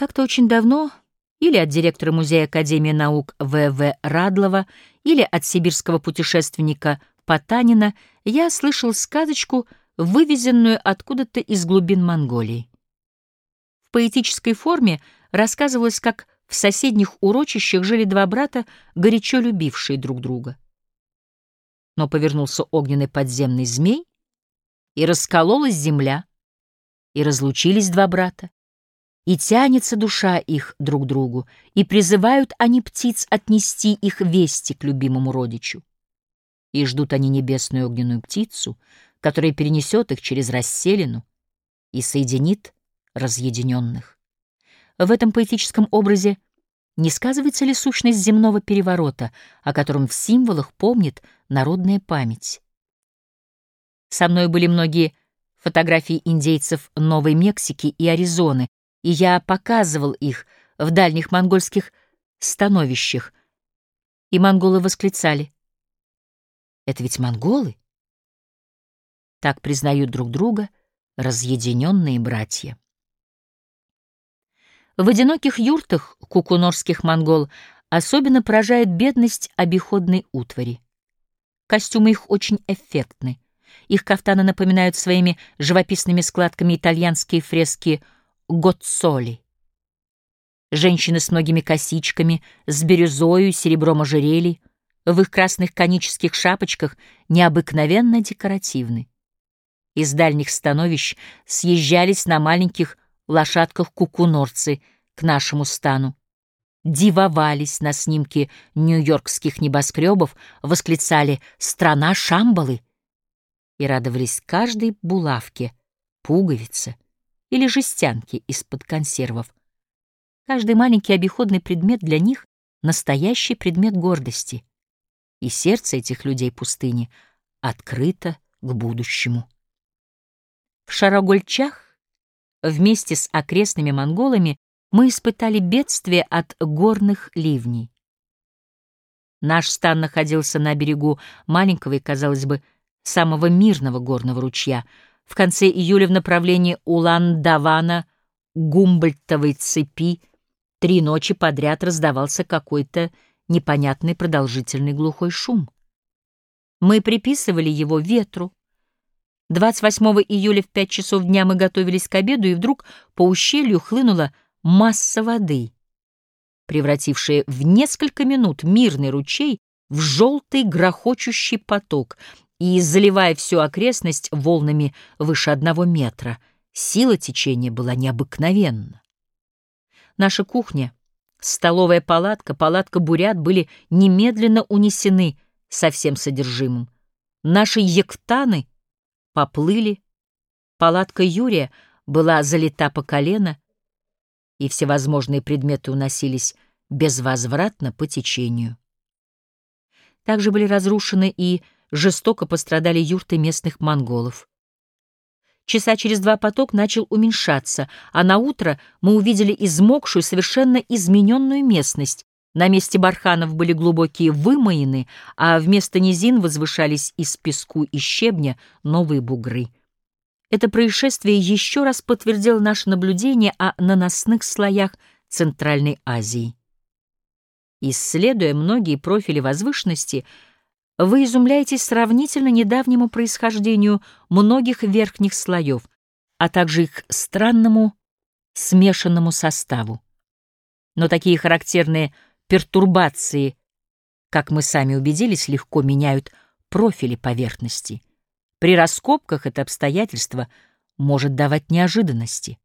Как-то очень давно или от директора Музея Академии наук В.В. Радлова, или от сибирского путешественника Потанина я слышал сказочку, вывезенную откуда-то из глубин Монголии. В поэтической форме рассказывалось, как в соседних урочищах жили два брата, горячо любившие друг друга. Но повернулся огненный подземный змей, и раскололась земля, и разлучились два брата. И тянется душа их друг к другу, и призывают они птиц отнести их вести к любимому родичу. И ждут они небесную огненную птицу, которая перенесет их через расселину и соединит разъединенных. В этом поэтическом образе не сказывается ли сущность земного переворота, о котором в символах помнит народная память? Со мной были многие фотографии индейцев Новой Мексики и Аризоны, и я показывал их в дальних монгольских становищах, и монголы восклицали. «Это ведь монголы?» Так признают друг друга разъединенные братья. В одиноких юртах кукунорских монгол особенно поражает бедность обиходной утвари. Костюмы их очень эффектны. Их кафтаны напоминают своими живописными складками итальянские фрески Гоццоли. Женщины с многими косичками, с бирюзою, серебром ожерелий, в их красных конических шапочках необыкновенно декоративны. Из дальних становищ съезжались на маленьких лошадках кукунорцы к нашему стану. Дивовались на снимке нью-йоркских небоскребов, восклицали «Страна Шамбалы!» и радовались каждой булавке, пуговице — или жестянки из-под консервов. Каждый маленький обиходный предмет для них — настоящий предмет гордости. И сердце этих людей пустыни открыто к будущему. В Шарагольчах вместе с окрестными монголами мы испытали бедствие от горных ливней. Наш стан находился на берегу маленького и, казалось бы, самого мирного горного ручья — в конце июля в направлении Улан-Давана, Гумбольтовой цепи, три ночи подряд раздавался какой-то непонятный продолжительный глухой шум. Мы приписывали его ветру. 28 июля в 5 часов дня мы готовились к обеду, и вдруг по ущелью хлынула масса воды, превратившая в несколько минут мирный ручей в желтый грохочущий поток, и, заливая всю окрестность волнами выше одного метра, сила течения была необыкновенна. Наша кухня, столовая палатка, палатка бурят были немедленно унесены со всем содержимым. Наши ектаны поплыли, палатка Юрия была залита по колено, и всевозможные предметы уносились безвозвратно по течению. Также были разрушены и жестоко пострадали юрты местных монголов. Часа через два поток начал уменьшаться, а на утро мы увидели измокшую, совершенно измененную местность. На месте барханов были глубокие вымоины, а вместо низин возвышались из песку и щебня новые бугры. Это происшествие еще раз подтвердило наше наблюдение о наносных слоях Центральной Азии. Исследуя многие профили возвышенности, вы изумляетесь сравнительно недавнему происхождению многих верхних слоев, а также их странному смешанному составу. Но такие характерные пертурбации, как мы сами убедились, легко меняют профили поверхности. При раскопках это обстоятельство может давать неожиданности.